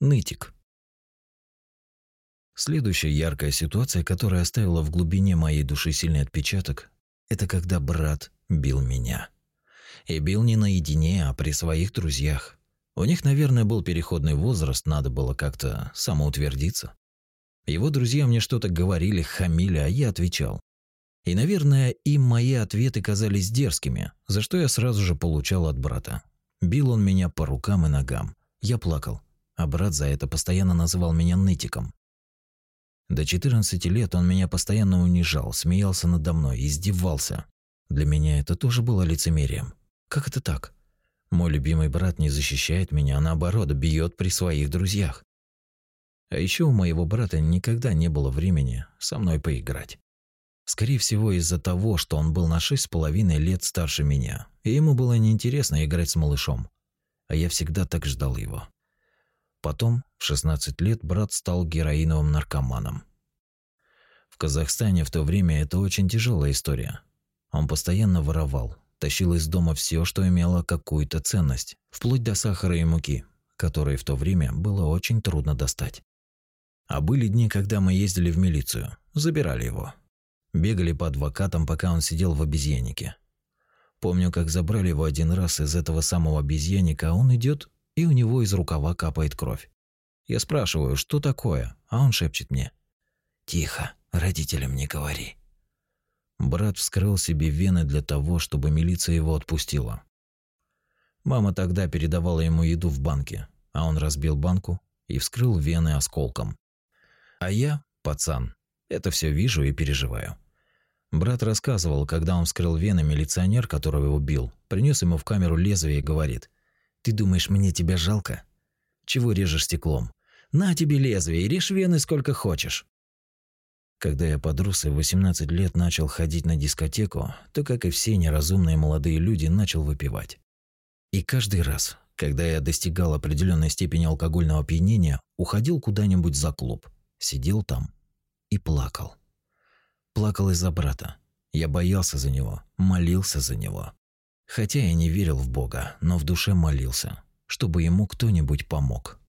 Нытик. Следующая яркая ситуация, которая оставила в глубине моей души сильный отпечаток, это когда брат бил меня. И бил не наедине, а при своих друзьях. У них, наверное, был переходный возраст, надо было как-то самоутвердиться. Его друзья мне что-то говорили, хамили, а я отвечал. И, наверное, им мои ответы казались дерзкими, за что я сразу же получал от брата. Бил он меня по рукам и ногам. Я плакал, а брат за это постоянно называл меня нытиком. До 14 лет он меня постоянно унижал, смеялся надо мной, издевался. Для меня это тоже было лицемерием. Как это так? Мой любимый брат не защищает меня, а наоборот, бьет при своих друзьях. А еще у моего брата никогда не было времени со мной поиграть. Скорее всего, из-за того, что он был на шесть с половиной лет старше меня, и ему было неинтересно играть с малышом. А я всегда так ждал его. Потом, в 16 лет, брат стал героиновым наркоманом. В Казахстане в то время это очень тяжелая история. Он постоянно воровал, тащил из дома все, что имело какую-то ценность, вплоть до сахара и муки, которые в то время было очень трудно достать. А были дни, когда мы ездили в милицию, забирали его, Бегали по адвокатам, пока он сидел в обезьяннике. Помню, как забрали его один раз из этого самого обезьянника, а он идет, и у него из рукава капает кровь. Я спрашиваю, что такое, а он шепчет мне. «Тихо, родителям не говори». Брат вскрыл себе вены для того, чтобы милиция его отпустила. Мама тогда передавала ему еду в банке, а он разбил банку и вскрыл вены осколком. А я, пацан, это все вижу и переживаю. Брат рассказывал, когда он вскрыл вены, милиционер, которого его бил, принес ему в камеру лезвие и говорит: "Ты думаешь, мне тебя жалко? Чего режешь стеклом? На тебе лезвие и режь вены сколько хочешь". Когда я подрос и в 18 лет начал ходить на дискотеку, то, как и все неразумные молодые люди, начал выпивать. И каждый раз, когда я достигал определенной степени алкогольного опьянения, уходил куда-нибудь за клуб, сидел там и плакал. Плакал из-за брата. Я боялся за него, молился за него. Хотя я не верил в Бога, но в душе молился, чтобы ему кто-нибудь помог.